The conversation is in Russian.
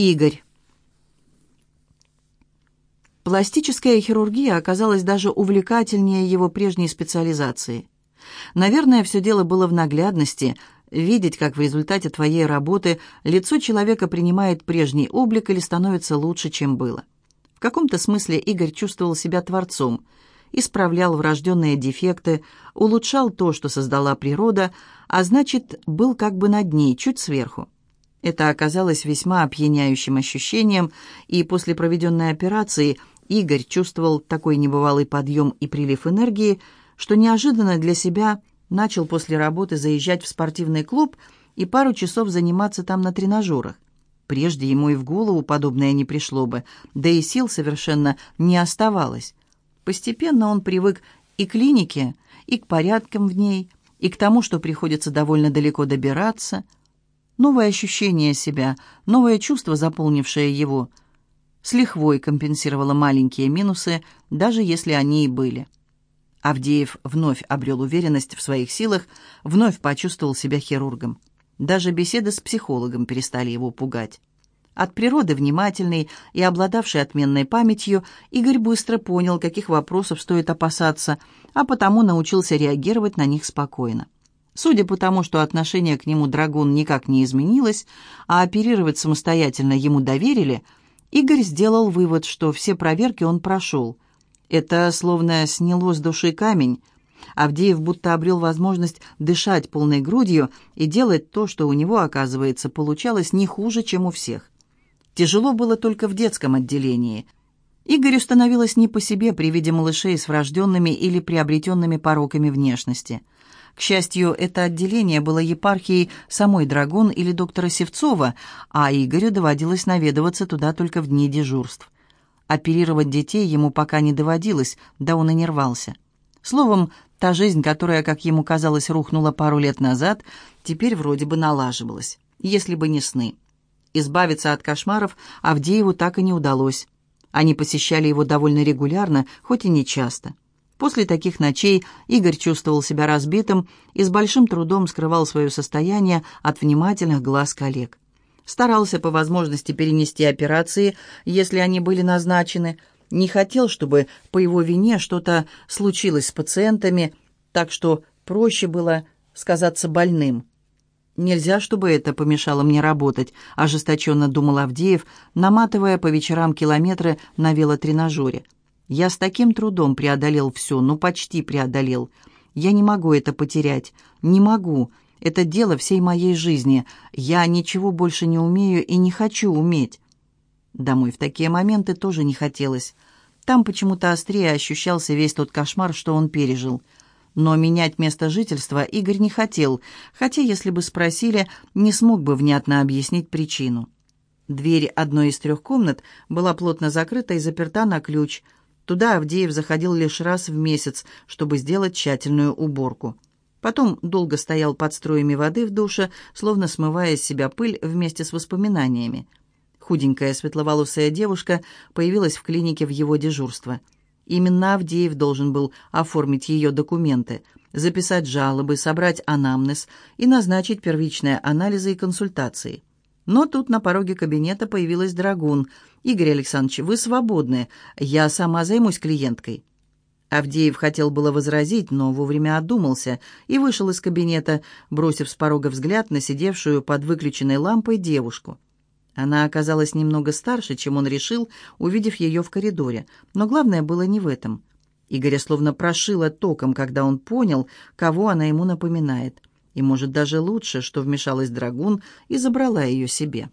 Игорь. Пластическая хирургия оказалась даже увлекательнее его прежней специализации. Наверное, все дело было в наглядности, видеть, как в результате твоей работы лицо человека принимает прежний облик или становится лучше, чем было. В каком-то смысле Игорь чувствовал себя творцом, исправлял врожденные дефекты, улучшал то, что создала природа, а значит, был как бы над ней, чуть сверху. Это оказалось весьма опьяняющим ощущением, и после проведенной операции Игорь чувствовал такой небывалый подъем и прилив энергии, что неожиданно для себя начал после работы заезжать в спортивный клуб и пару часов заниматься там на тренажерах. Прежде ему и в голову подобное не пришло бы, да и сил совершенно не оставалось. Постепенно он привык и к клинике, и к порядкам в ней, и к тому, что приходится довольно далеко добираться – Новое ощущение себя, новое чувство, заполнившее его, с лихвой компенсировало маленькие минусы, даже если они и были. Авдеев вновь обрел уверенность в своих силах, вновь почувствовал себя хирургом. Даже беседы с психологом перестали его пугать. От природы внимательный и обладавший отменной памятью, Игорь быстро понял, каких вопросов стоит опасаться, а потому научился реагировать на них спокойно. Судя по тому, что отношение к нему Драгун никак не изменилось, а оперировать самостоятельно ему доверили, Игорь сделал вывод, что все проверки он прошел. Это словно сняло с души камень. Авдеев будто обрел возможность дышать полной грудью и делать то, что у него, оказывается, получалось не хуже, чем у всех. Тяжело было только в детском отделении. Игорю становилось не по себе при виде малышей с врожденными или приобретенными пороками внешности – к счастью, это отделение было епархией самой Драгун или доктора Севцова, а Игорю доводилось наведываться туда только в дни дежурств. Оперировать детей ему пока не доводилось, да он и не рвался. Словом, та жизнь, которая, как ему казалось, рухнула пару лет назад, теперь вроде бы налаживалась, если бы не сны. Избавиться от кошмаров Авдееву так и не удалось. Они посещали его довольно регулярно, хоть и не часто. После таких ночей Игорь чувствовал себя разбитым и с большим трудом скрывал свое состояние от внимательных глаз коллег. Старался по возможности перенести операции, если они были назначены. Не хотел, чтобы по его вине что-то случилось с пациентами, так что проще было сказаться больным. «Нельзя, чтобы это помешало мне работать», – ожесточенно думал Авдеев, наматывая по вечерам километры на велотренажере. Я с таким трудом преодолел все, ну почти преодолел. Я не могу это потерять, не могу. Это дело всей моей жизни. Я ничего больше не умею и не хочу уметь. Домой в такие моменты тоже не хотелось. Там почему-то острее ощущался весь тот кошмар, что он пережил. Но менять место жительства Игорь не хотел, хотя, если бы спросили, не смог бы внятно объяснить причину. Дверь одной из трех комнат была плотно закрыта и заперта на ключ – Туда Авдеев заходил лишь раз в месяц, чтобы сделать тщательную уборку. Потом долго стоял под струями воды в душе, словно смывая с себя пыль вместе с воспоминаниями. Худенькая светловолосая девушка появилась в клинике в его дежурство. Именно Авдеев должен был оформить ее документы, записать жалобы, собрать анамнез и назначить первичные анализы и консультации. Но тут на пороге кабинета появилась Драгун. «Игорь Александрович, вы свободны. Я сама займусь клиенткой». Авдеев хотел было возразить, но вовремя одумался и вышел из кабинета, бросив с порога взгляд на сидевшую под выключенной лампой девушку. Она оказалась немного старше, чем он решил, увидев ее в коридоре, но главное было не в этом. Игоря словно прошило током, когда он понял, кого она ему напоминает – и, может, даже лучше, что вмешалась Драгун и забрала ее себе.